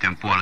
Tällaista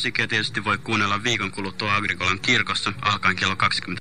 Ambience-musiikkia tietysti voi kuunnella viikon kuluttua Agrikolan kirkossa alkaen kello 20.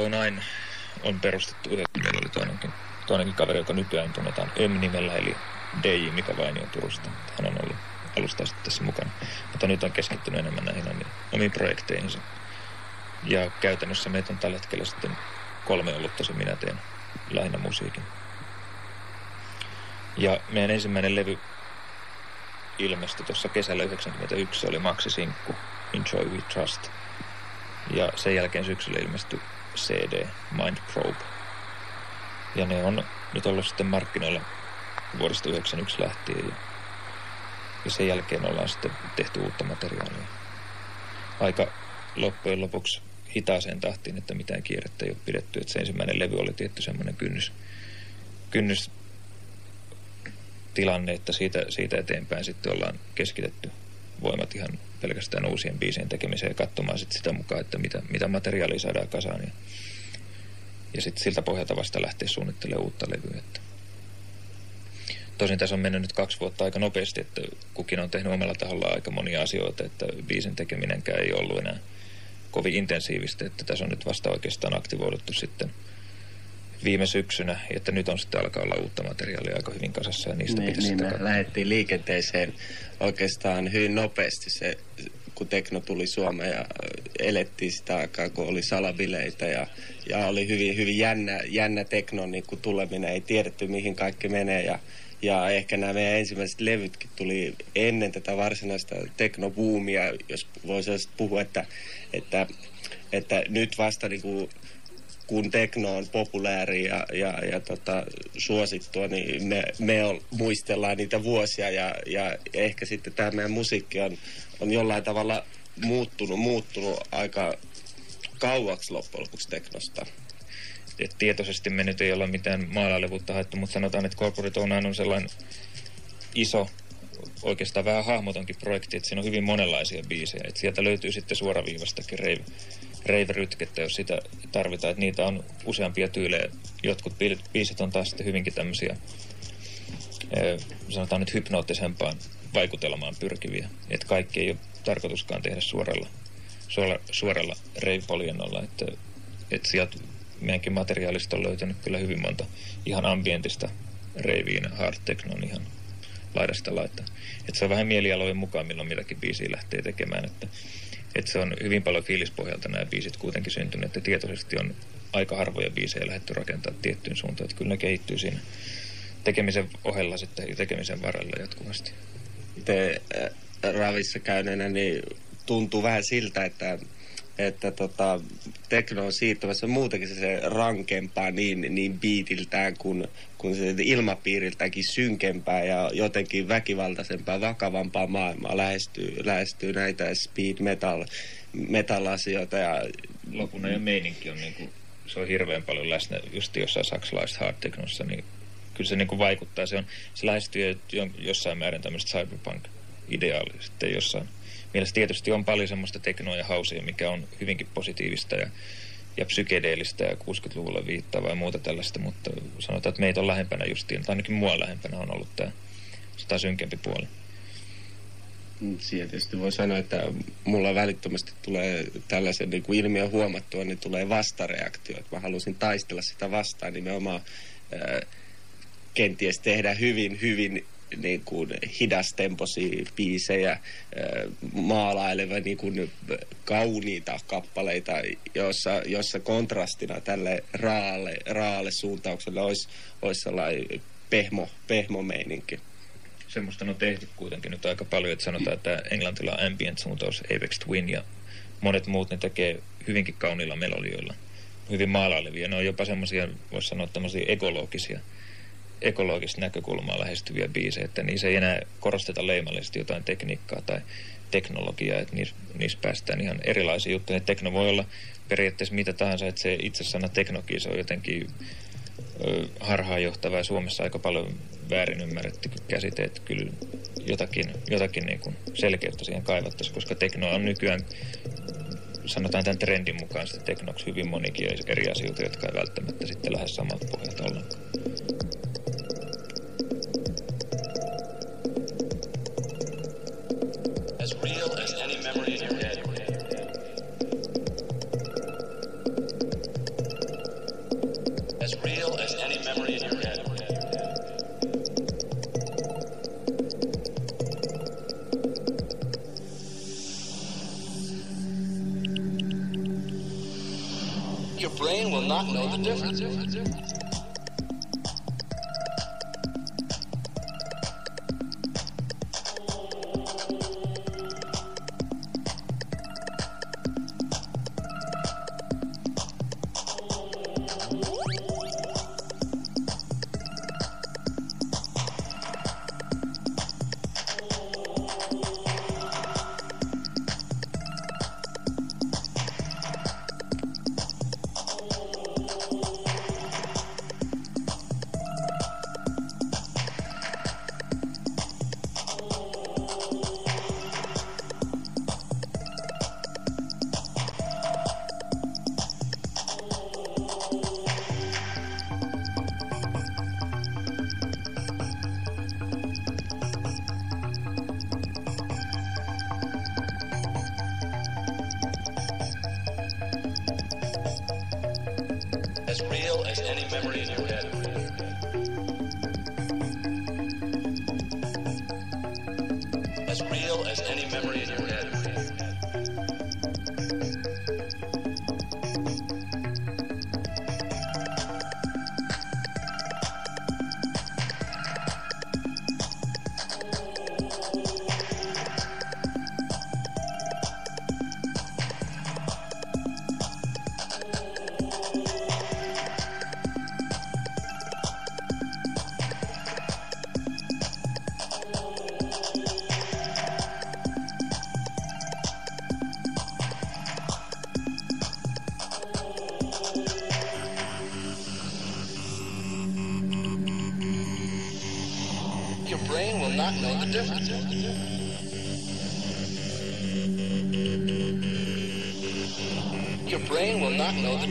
Nine on perustettu yhdessä. Meillä oli toinenkin, toinenkin kaveri, joka nykyään tunnetaan M-nimellä, eli DJ Mika Vainio Turusta. Hän on ollut alusta asti tässä mukana. Mutta nyt on keskittynyt enemmän näihin omiin, projekteihinsa. Ja käytännössä meitä on tällä hetkellä sitten kolme ollut tosi minä teen lähinnä musiikin. Ja meidän ensimmäinen levy ilmestyi tuossa kesällä 91, se oli Maxi Sinkku, Enjoy We Trust. Ja sen jälkeen syksyllä ilmestyi CD, Mind Probe. Ja ne on nyt ollut sitten markkinoilla vuodesta 1991 lähtien. Ja, sen jälkeen ollaan sitten tehty uutta materiaalia. Aika loppujen lopuksi hitaaseen tahtiin, että mitään kierrettä ei ole pidetty. Että se ensimmäinen levy oli tietty semmoinen kynnys, kynnys tilanne, että siitä, siitä eteenpäin sitten ollaan keskitetty voimat ihan pelkästään uusien biisien tekemiseen ja katsomaan sitten sitä mukaan, että mitä, mitä materiaalia saadaan kasaan. Ja, ja sitten siltä pohjalta vasta lähteä suunnittelemaan uutta levyä. Että. Tosin tässä on mennyt nyt kaksi vuotta aika nopeasti, että kukin on tehnyt omalla taholla aika monia asioita, että biisin tekeminenkään ei ollut enää kovin intensiivistä, että tässä on nyt vasta oikeastaan aktivoiduttu sitten viime syksynä, että nyt on sitten alkaa olla uutta materiaalia aika hyvin kasassa ja niistä niin, pitäisi niin sitten lähdettiin liikenteeseen oikeastaan hyvin nopeasti se, kun tekno tuli Suomeen ja elettiin sitä aikaa, kun oli salabileitä ja, ja oli hyvin, hyvin jännä, jännä teknon niin kuin tuleminen, ei tiedetty mihin kaikki menee ja ja ehkä nämä meidän ensimmäiset levytkin tuli ennen tätä varsinaista teknobuumia, jos voisi puhua, että, että, että nyt vasta niin kuin kun tekno on populääri ja, ja, ja tota, suosittua, niin me, me on, muistellaan niitä vuosia ja, ja ehkä sitten tämä meidän musiikki on, on jollain tavalla muuttunut, muuttunut aika kauaksi loppujen lopuksi teknosta. Et tietoisesti me nyt ei olla mitään maalailevuutta haettu, mutta sanotaan, että Corporate Onan on sellainen iso, oikeastaan vähän hahmotonkin projekti, että siinä on hyvin monenlaisia biisejä. Et sieltä löytyy sitten suoraviivastakin rave, rave-rytkettä, jos sitä tarvitaan. Et niitä on useampia tyylejä. Jotkut biisit on taas sitten hyvinkin tämmöisiä, sanotaan nyt hypnoottisempaan vaikutelmaan pyrkiviä. Että kaikki ei ole tarkoituskaan tehdä suoralla, suoralla, suoralla rave-poljennolla. Että, että sieltä meidänkin materiaalista on löytynyt kyllä hyvin monta ihan ambientista reiviin hard technon ihan laidasta laittaa. Että se on vähän mielialojen mukaan, milloin mitäkin biisiä lähtee tekemään. Että, että se on hyvin paljon fiilispohjalta nämä biisit kuitenkin syntynyt, että tietoisesti on aika harvoja biisejä lähdetty rakentamaan tiettyyn suuntaan. Että kyllä ne kehittyy siinä tekemisen ohella sitten ja tekemisen varrella jatkuvasti. Te äh, ravissa käyneenä niin tuntuu vähän siltä, että että tota, tekno on siirtymässä muutenkin se rankempaa niin, niin biitiltään kuin, kuin se ilmapiiriltäänkin synkempää ja jotenkin väkivaltaisempaa, vakavampaa maailmaa lähestyy, lähestyy näitä speed metal, metal-asioita. Ja... Lopun ja meininki on niin kuin, se on hirveän paljon läsnä just jossain saksalaisessa hard technossa, niin kyllä se niin kuin vaikuttaa. Se, on, se lähestyy jossain määrin tämmöistä cyberpunk-ideaalia sitten jossain mielessä tietysti on paljon semmoista teknoa ja hausia, mikä on hyvinkin positiivista ja, ja psykedeellistä ja 60-luvulla viittaavaa ja muuta tällaista, mutta sanotaan, että meitä on lähempänä justiin, tai ainakin mua lähempänä on ollut tämä sitä synkempi puoli. Mm, siihen tietysti voi sanoa, että mulla välittömästi tulee tällaisen niin kuin ilmiön huomattua, niin tulee vastareaktio. Että mä halusin taistella sitä vastaan nimenomaan ää, kenties tehdä hyvin, hyvin niin kuin hidastempoisia biisejä, maalaileva niin kuin kauniita kappaleita, jossa, jossa kontrastina tälle raalle, raalle suuntaukselle olisi, olisi sellainen pehmo, pehmo meininki. Semmoista on tehty kuitenkin nyt aika paljon, että sanotaan, että englantilla ambient suuntaus Apex Twin ja monet muut ne tekee hyvinkin kauniilla melodioilla, hyvin maalailevia. Ne on jopa semmoisia, voisi sanoa, tämmöisiä ekologisia ekologista näkökulmaa lähestyviä biisejä, että niissä ei enää korosteta leimallisesti jotain tekniikkaa tai teknologiaa, että niissä, niissä päästään ihan erilaisiin juttuja. Tekno voi olla periaatteessa mitä tahansa, että se itse sana teknokin, se on jotenkin harhaanjohtava ja Suomessa aika paljon väärin ymmärretty käsite, että kyllä jotakin, jotakin niin kuin selkeyttä siihen kaivattaisiin, koska tekno on nykyään sanotaan tämän trendin mukaan sitten teknoksi hyvin monikin eri asioita, jotka ei välttämättä sitten lähde samalta pohjalta ollenkaan. as real as any memory in your head. Your brain will not know the difference.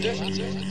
Geschichte.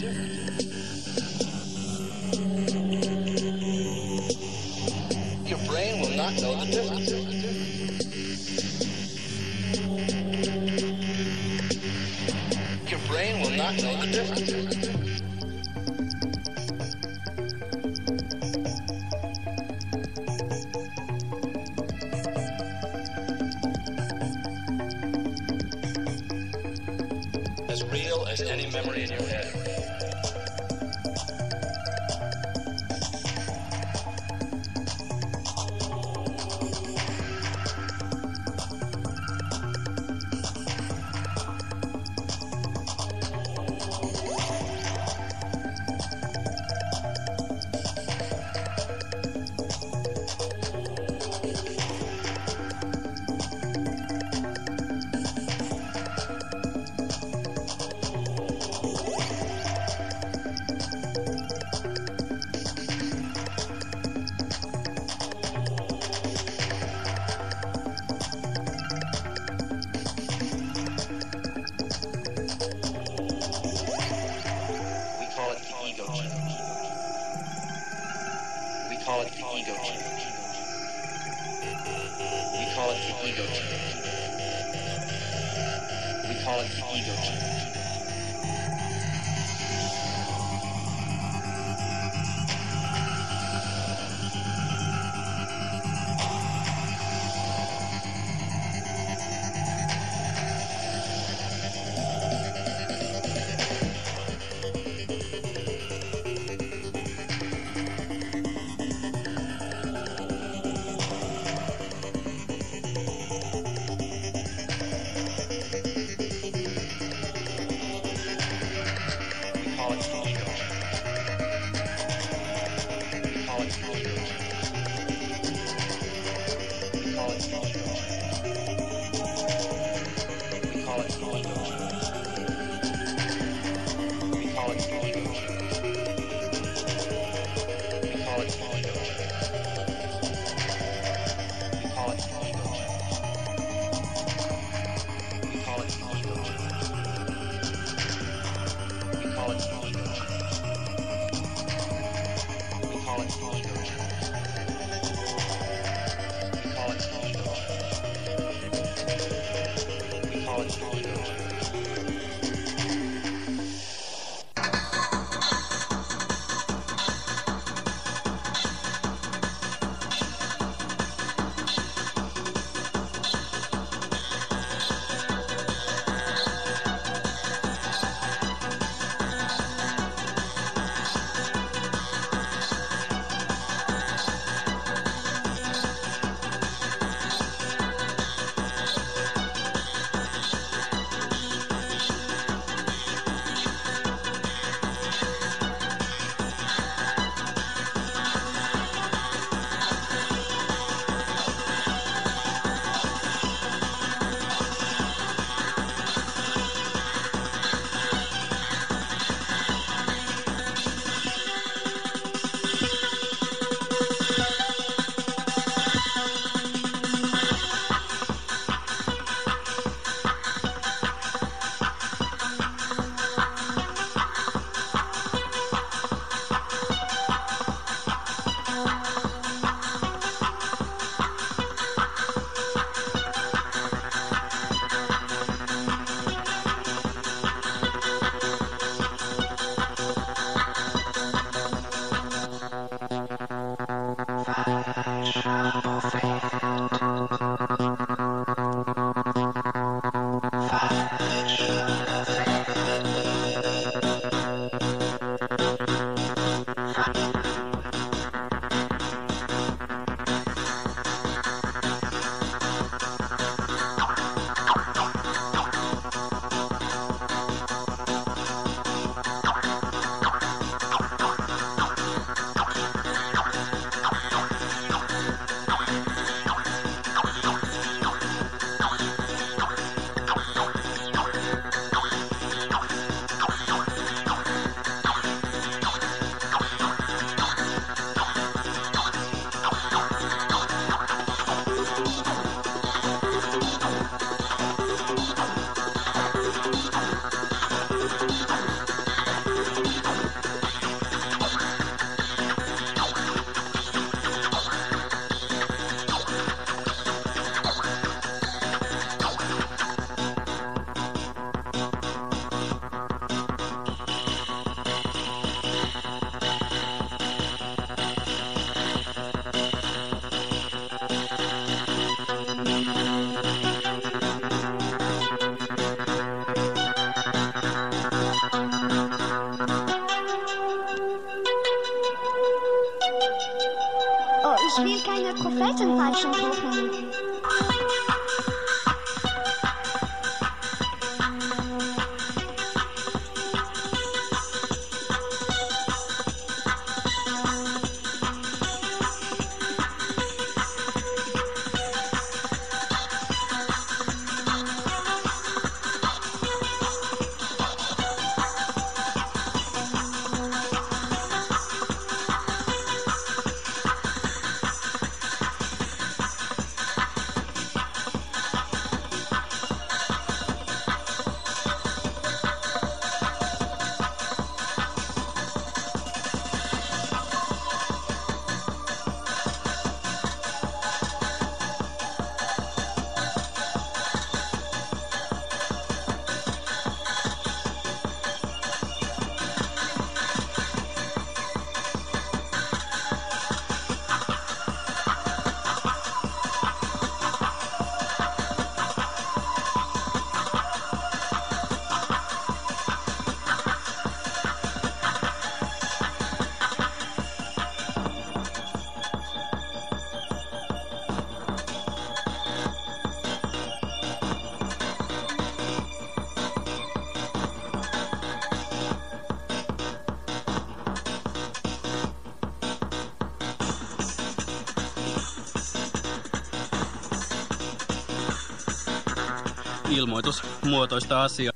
Ilmoitusmuotoista asiaa.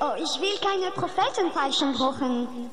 Oh, ich will keine Prophetenfalschen suchen.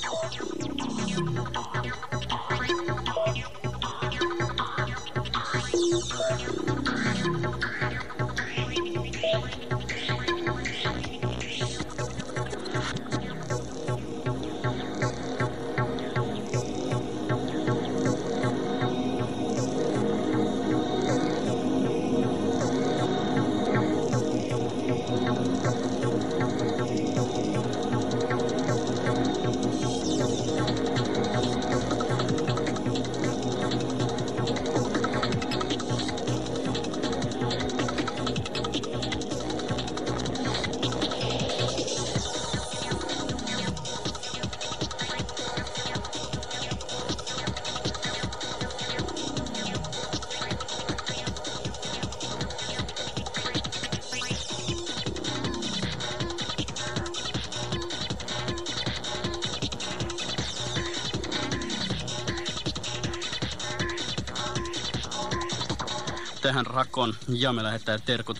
Thank you. Tähän rakoon. Jame lähettää terkut.